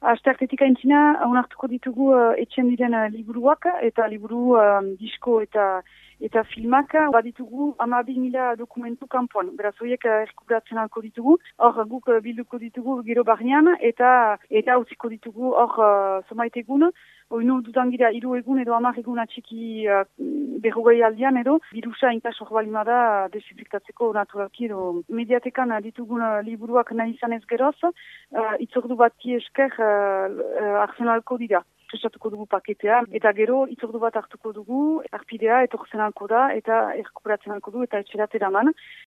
Asteartetik aintzina, onartuko ditugu uh, etxen diren uh, liburuak eta liburu um, disko eta eta filmak baditugu amabi mila dokumentu kanpoan. Beraz, horiek uh, erkubratzen alko ditugu, hor guk uh, bilduko ditugu gero barnean eta eta utziko ditugu hor uh, somaitegun, Oinu dudangira iru egun edo amar egun atxiki uh, berrogei aldean edo, virusa inkas hor balimada desinfektatzeko naturalki edo mediatekan ditugun uh, liburuak nahi izan ez geroz, uh, itzordu bat esker uh, uh, arsenalko dira prestatuko dugu paketea, eta gero itzordu bat hartuko dugu, arpidea, etorzen da, eta erkuperatzen alko du, eta etxeratera man.